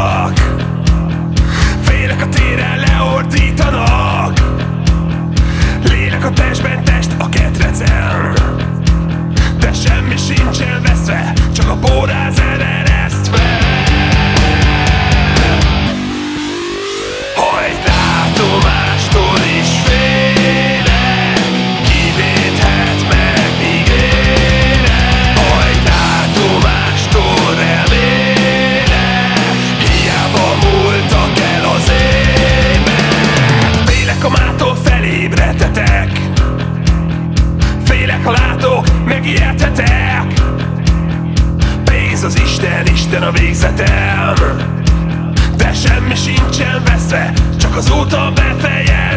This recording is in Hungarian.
Leordítanak Félek a téren leordítanak. Lélek a testben, test a ketrecem látok, megijedhetek Pénz az Isten, Isten a végzetem. De semmi sincsen veszve Csak az úton befejezve